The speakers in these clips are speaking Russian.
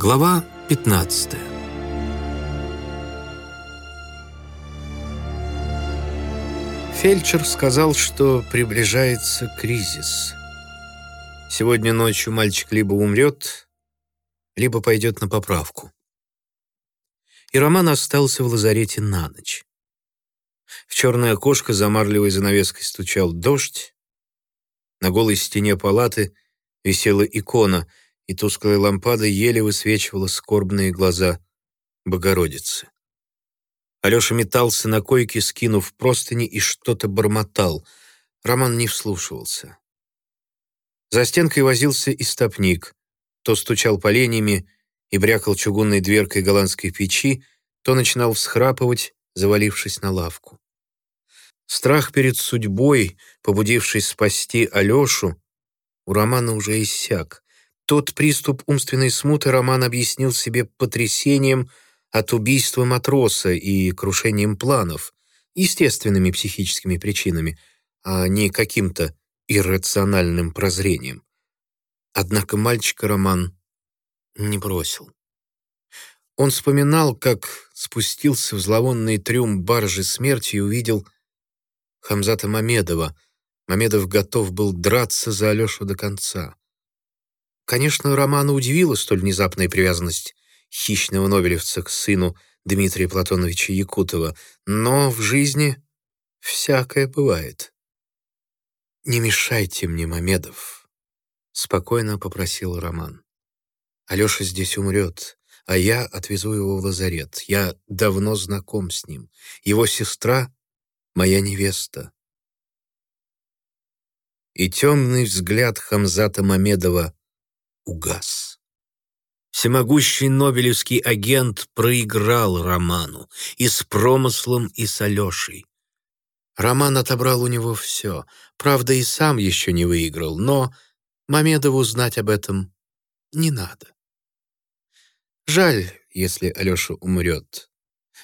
Глава 15 Фельдшер сказал, что приближается кризис. Сегодня ночью мальчик либо умрет, либо пойдет на поправку. И Роман остался в лазарете на ночь. В черное окошко за марлевой занавеской стучал дождь. На голой стене палаты висела икона — и тусклая лампада еле высвечивала скорбные глаза Богородицы. Алеша метался на койке, скинув простыни, и что-то бормотал. Роман не вслушивался. За стенкой возился истопник. То стучал поленьями и брякал чугунной дверкой голландской печи, то начинал всхрапывать, завалившись на лавку. Страх перед судьбой, побудивший спасти Алешу, у Романа уже иссяк. Тот приступ умственной смуты Роман объяснил себе потрясением от убийства матроса и крушением планов, естественными психическими причинами, а не каким-то иррациональным прозрением. Однако мальчика Роман не бросил. Он вспоминал, как спустился в зловонный трюм баржи смерти и увидел Хамзата Мамедова. Мамедов готов был драться за Алешу до конца. Конечно, Романа удивила столь внезапная привязанность хищного нобелевца к сыну Дмитрия Платоновича Якутова, но в жизни всякое бывает. «Не мешайте мне, Мамедов», — спокойно попросил Роман. «Алеша здесь умрет, а я отвезу его в лазарет. Я давно знаком с ним. Его сестра — моя невеста». И темный взгляд Хамзата Мамедова угас. Всемогущий нобелевский агент проиграл Роману и с промыслом, и с Алешей. Роман отобрал у него все, правда, и сам еще не выиграл, но Мамедову знать об этом не надо. Жаль, если Алеша умрет.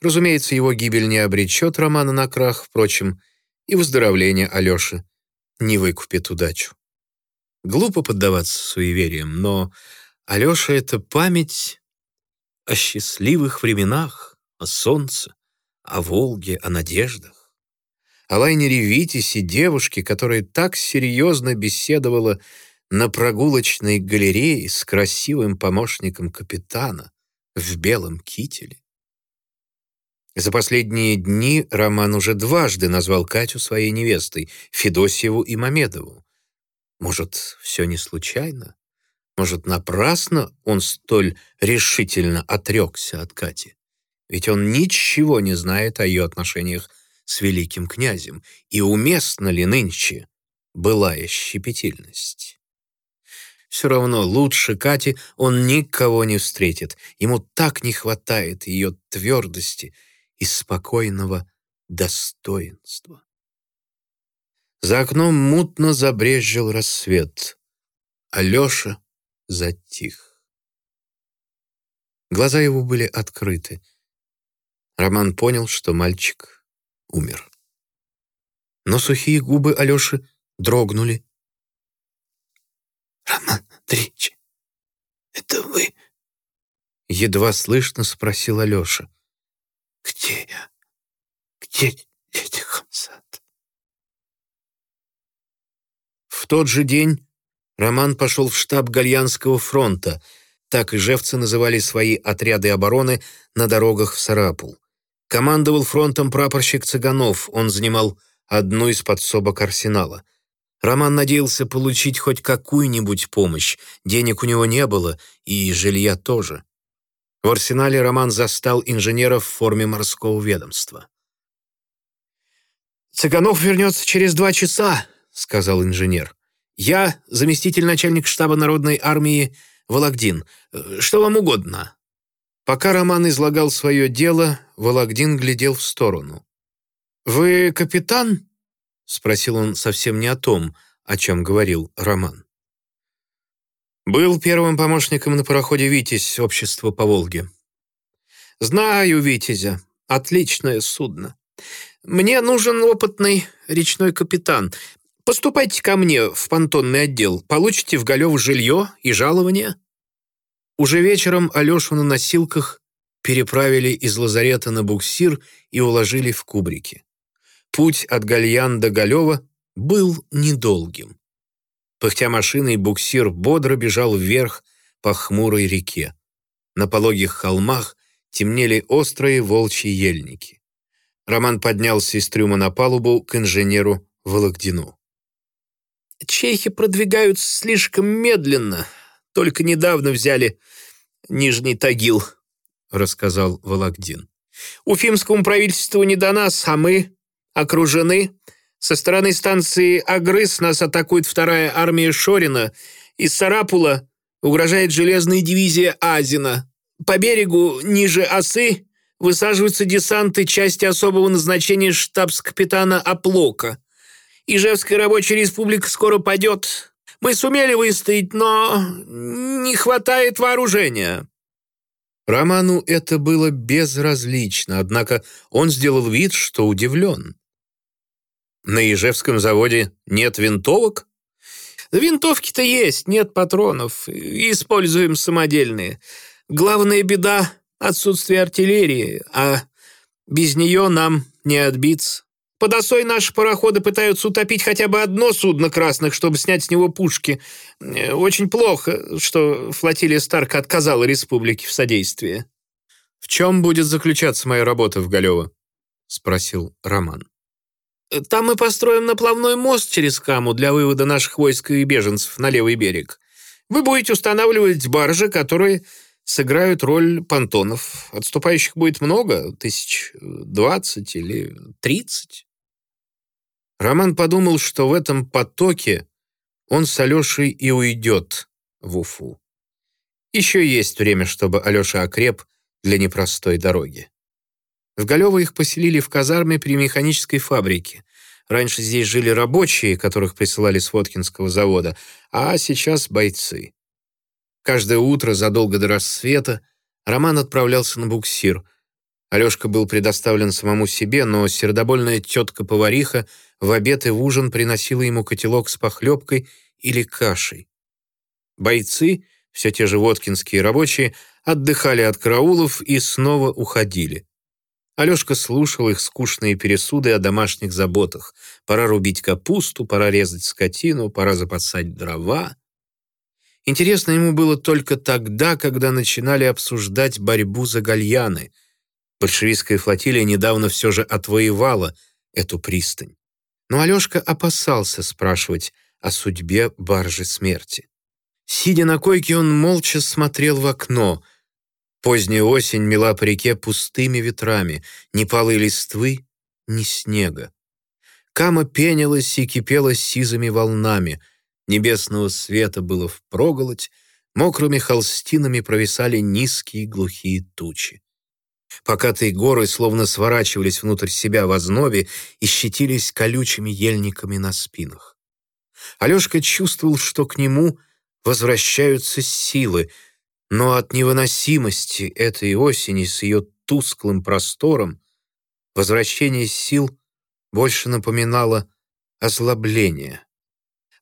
Разумеется, его гибель не обречет Романа на крах, впрочем, и выздоровление Алеши не выкупит удачу. Глупо поддаваться суевериям, но Алеша — это память о счастливых временах, о солнце, о Волге, о надеждах. О лайнере Витисе, девушке, которая так серьезно беседовала на прогулочной галерее с красивым помощником капитана в белом кителе. За последние дни Роман уже дважды назвал Катю своей невестой, Федосьеву и Мамедову. Может, все не случайно? Может, напрасно он столь решительно отрекся от Кати? Ведь он ничего не знает о ее отношениях с великим князем, и уместна ли нынче былая щепетильность? Все равно лучше Кати он никого не встретит. Ему так не хватает ее твердости и спокойного достоинства. За окном мутно забрезжил рассвет. Алеша затих. Глаза его были открыты. Роман понял, что мальчик умер. Но сухие губы Алеши дрогнули. «Роман Андреевич, это вы?» Едва слышно спросил Алеша. «Где я? Где дядя Хамзат?» В тот же день Роман пошел в штаб Гальянского фронта, так и ижевцы называли свои отряды обороны на дорогах в Сарапул. Командовал фронтом прапорщик Цыганов, он занимал одну из подсобок арсенала. Роман надеялся получить хоть какую-нибудь помощь, денег у него не было, и жилья тоже. В арсенале Роман застал инженеров в форме морского ведомства. «Цыганов вернется через два часа», — сказал инженер. «Я заместитель начальника штаба Народной армии Вологдин. Что вам угодно?» Пока Роман излагал свое дело, Вологдин глядел в сторону. «Вы капитан?» — спросил он совсем не о том, о чем говорил Роман. «Был первым помощником на пароходе «Витязь» общества по Волге». «Знаю «Витязя». Отличное судно. Мне нужен опытный речной капитан. Поступайте ко мне в понтонный отдел, получите в Галев жилье и жалование». Уже вечером Алешу на носилках переправили из лазарета на буксир и уложили в кубрики. Путь от Гальян до Галева был недолгим. Пыхтя машиной, буксир бодро бежал вверх по хмурой реке. На пологих холмах темнели острые волчьи ельники. Роман поднялся из трюма на палубу к инженеру Вологдину. «Чехи продвигаются слишком медленно. Только недавно взяли Нижний Тагил», — рассказал Вологдин. «Уфимскому правительству не до нас, а мы окружены. Со стороны станции Агрыз нас атакует вторая армия Шорина. Из Сарапула угрожает железная дивизия Азина. По берегу, ниже Осы, высаживаются десанты части особого назначения штабс-капитана Оплока. Ижевская рабочая республика скоро падет. Мы сумели выстоять, но не хватает вооружения». Роману это было безразлично, однако он сделал вид, что удивлен. На Ижевском заводе нет винтовок? Винтовки-то есть, нет патронов. Используем самодельные. Главная беда — отсутствие артиллерии, а без нее нам не отбиться. Под осой наши пароходы пытаются утопить хотя бы одно судно красных, чтобы снять с него пушки. Э, очень плохо, что флотилия Старка отказала республике в содействии. «В чем будет заключаться моя работа в Галево?» — спросил Роман. Там мы построим наплавной мост через Каму для вывода наших войск и беженцев на левый берег. Вы будете устанавливать баржи, которые сыграют роль понтонов. Отступающих будет много, тысяч двадцать или тридцать. Роман подумал, что в этом потоке он с Алешей и уйдет в Уфу. Еще есть время, чтобы Алеша окреп для непростой дороги. В Галево их поселили в казарме при механической фабрике. Раньше здесь жили рабочие, которых присылали с Воткинского завода, а сейчас бойцы. Каждое утро задолго до рассвета Роман отправлялся на буксир. Алешка был предоставлен самому себе, но сердобольная тетка-повариха в обед и в ужин приносила ему котелок с похлебкой или кашей. Бойцы, все те же воткинские рабочие, отдыхали от караулов и снова уходили. Алешка слушал их скучные пересуды о домашних заботах. Пора рубить капусту, пора резать скотину, пора запасать дрова. Интересно ему было только тогда, когда начинали обсуждать борьбу за гальяны. Большевистская флотилия недавно все же отвоевала эту пристань. Но Алешка опасался спрашивать о судьбе баржи смерти. Сидя на койке, он молча смотрел в окно — Поздняя осень мела по реке пустыми ветрами, ни палой листвы, ни снега. Кама пенилась и кипела сизыми волнами, небесного света было впроголодь, мокрыми холстинами провисали низкие глухие тучи. Покатые горы словно сворачивались внутрь себя в ознобе и щетились колючими ельниками на спинах. Алешка чувствовал, что к нему возвращаются силы — но от невыносимости этой осени с ее тусклым простором возвращение сил больше напоминало озлобление.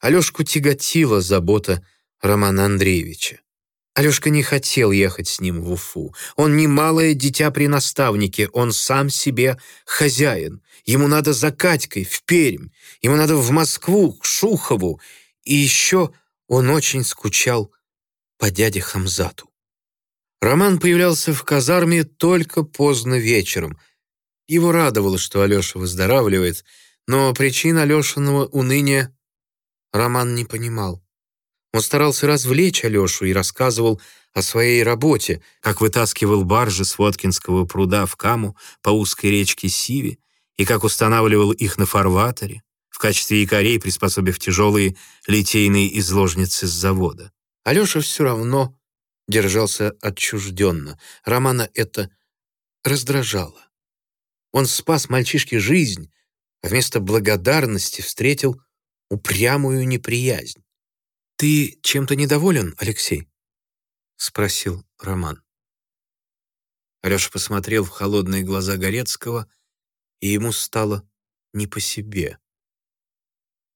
Алешку тяготила забота Романа Андреевича. Алешка не хотел ехать с ним в Уфу. Он не малое дитя при наставнике, он сам себе хозяин. Ему надо за Катькой, в Пермь, ему надо в Москву, к Шухову. И еще он очень скучал по дяде Хамзату. Роман появлялся в казарме только поздно вечером. Его радовало, что Алеша выздоравливает, но причин Алешиного уныния Роман не понимал. Он старался развлечь Алешу и рассказывал о своей работе, как вытаскивал баржи с Воткинского пруда в Каму по узкой речке Сиви и как устанавливал их на фарватере, в качестве якорей приспособив тяжелые литейные изложницы с завода. Алеша все равно держался отчужденно. Романа это раздражало. Он спас мальчишке жизнь, а вместо благодарности встретил упрямую неприязнь. «Ты чем-то недоволен, Алексей?» — спросил Роман. Алеша посмотрел в холодные глаза Горецкого, и ему стало не по себе.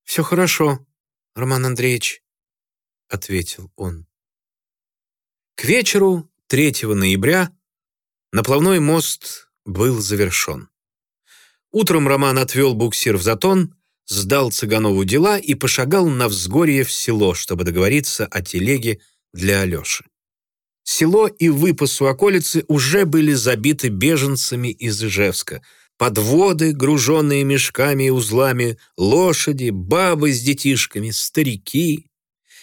«Все хорошо, Роман Андреевич», — ответил он. К вечеру 3 ноября наплавной мост был завершен. Утром Роман отвел буксир в затон, сдал Цыганову дела и пошагал на взгорье в село, чтобы договориться о телеге для Алеши. Село и выпасу околицы уже были забиты беженцами из Ижевска. Подводы, груженные мешками и узлами, лошади, бабы с детишками, старики.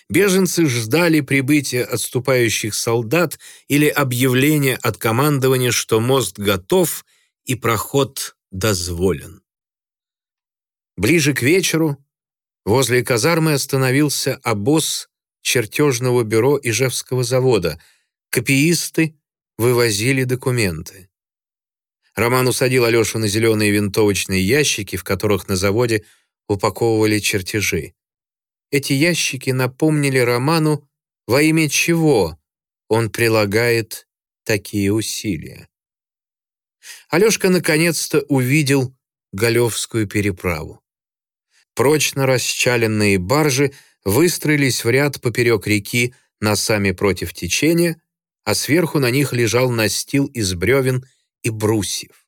Беженцы ждали прибытия отступающих солдат или объявления от командования, что мост готов и проход дозволен. Ближе к вечеру возле казармы остановился обоз чертежного бюро Ижевского завода. Копиисты вывозили документы. Роман усадил Алешу на зеленые винтовочные ящики, в которых на заводе упаковывали чертежи. Эти ящики напомнили Роману, во имя чего он прилагает такие усилия. Алешка наконец-то увидел Галевскую переправу. Прочно расчаленные баржи выстроились в ряд поперек реки носами против течения, а сверху на них лежал настил из бревен и брусьев.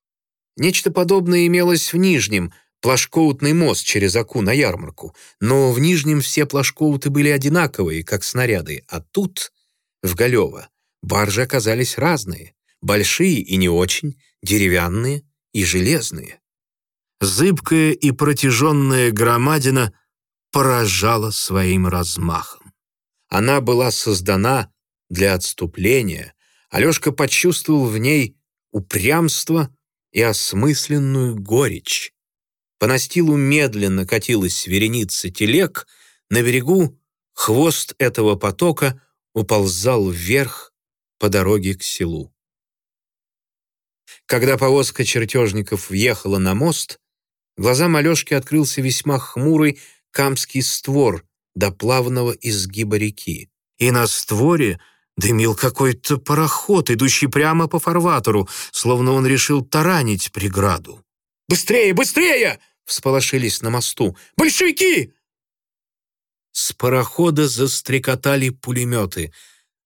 Нечто подобное имелось в Нижнем, плашкоутный мост через Аку на ярмарку, но в Нижнем все плашкоуты были одинаковые, как снаряды, а тут, в Галево, баржи оказались разные, большие и не очень, деревянные и железные зыбкая и протяженная громадина поражала своим размахом. Она была создана для отступления. Алешка почувствовал в ней упрямство и осмысленную горечь. По настилу медленно катилась вереница телег, на берегу хвост этого потока уползал вверх по дороге к селу. Когда повозка чертежников въехала на мост, Глазам Алешки открылся весьма хмурый камский створ до плавного изгиба реки. И на створе дымил какой-то пароход, идущий прямо по фарватеру, словно он решил таранить преграду. «Быстрее, быстрее!» — всполошились на мосту. «Большевики!» С парохода застрекотали пулеметы.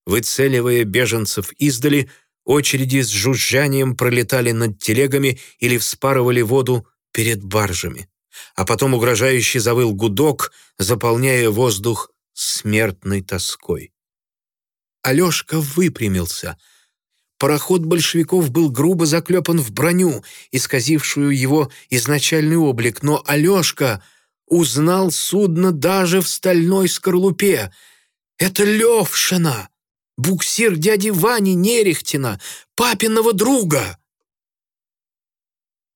Выцеливая беженцев издали, очереди с жужжанием пролетали над телегами или вспарывали воду перед баржами. А потом угрожающе завыл гудок, заполняя воздух смертной тоской. Алешка выпрямился. Пароход большевиков был грубо заклепан в броню, исказившую его изначальный облик, но Алешка узнал судно даже в стальной скорлупе. Это Левшина, буксир дяди Вани Нерехтина, папиного друга.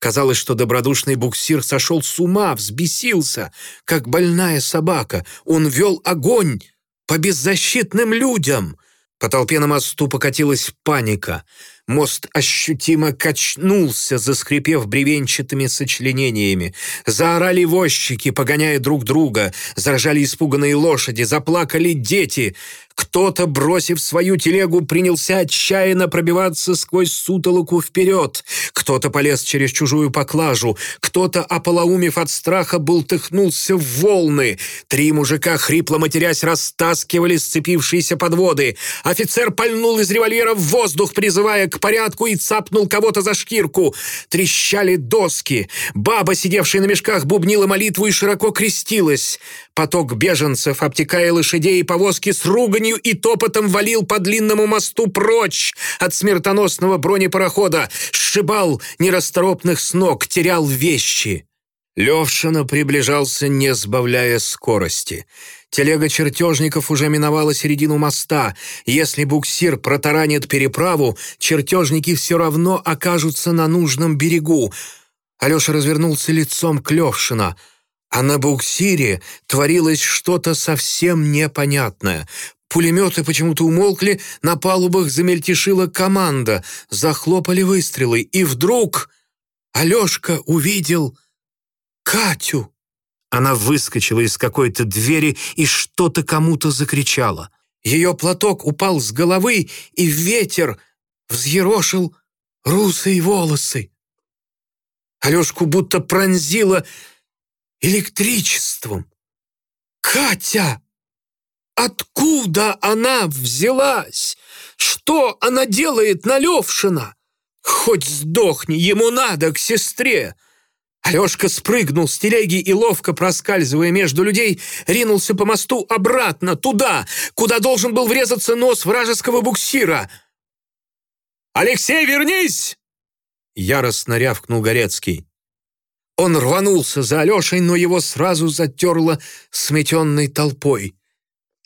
Казалось, что добродушный буксир сошел с ума, взбесился, как больная собака. Он вел огонь по беззащитным людям. По толпе на мосту покатилась паника. Мост ощутимо качнулся, заскрипев бревенчатыми сочленениями. Заорали возчики, погоняя друг друга. Заржали испуганные лошади, заплакали дети. Кто-то, бросив свою телегу, принялся отчаянно пробиваться сквозь сутолоку вперед. Кто-то полез через чужую поклажу. Кто-то, ополоумев от страха, бултыхнулся в волны. Три мужика, хрипло матерясь, растаскивали сцепившиеся подводы. Офицер пальнул из револьвера в воздух, призывая к порядку, и цапнул кого-то за шкирку. Трещали доски. Баба, сидевшая на мешках, бубнила молитву и широко крестилась. Поток беженцев, обтекая лошадей и повозки, с руганью и топотом валил по длинному мосту прочь от смертоносного бронепарохода, сшибал нерасторопных с ног, терял вещи. Левшина приближался, не сбавляя скорости. Телега чертежников уже миновала середину моста. Если буксир протаранит переправу, чертежники все равно окажутся на нужном берегу. Алеша развернулся лицом к Левшина — а на буксире творилось что-то совсем непонятное. Пулеметы почему-то умолкли, на палубах замельтешила команда, захлопали выстрелы, и вдруг Алешка увидел Катю. Она выскочила из какой-то двери и что-то кому-то закричала. Ее платок упал с головы, и ветер взъерошил русые волосы. Алешку будто пронзило электричеством. «Катя!» Откуда она взялась? Что она делает на Левшина? Хоть сдохни, ему надо к сестре. Алешка спрыгнул с телеги и, ловко проскальзывая между людей, ринулся по мосту обратно, туда, куда должен был врезаться нос вражеского буксира. «Алексей, вернись!» Яростно рявкнул Горецкий. Он рванулся за Алешей, но его сразу затерло сметенной толпой.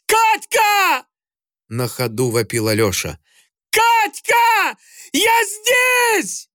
«Катька!» — на ходу вопил Алеша. «Катька! Я здесь!»